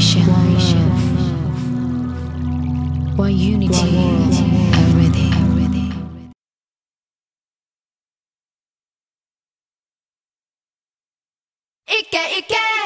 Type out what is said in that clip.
Croatian love. Why unity already? Ike, Ike!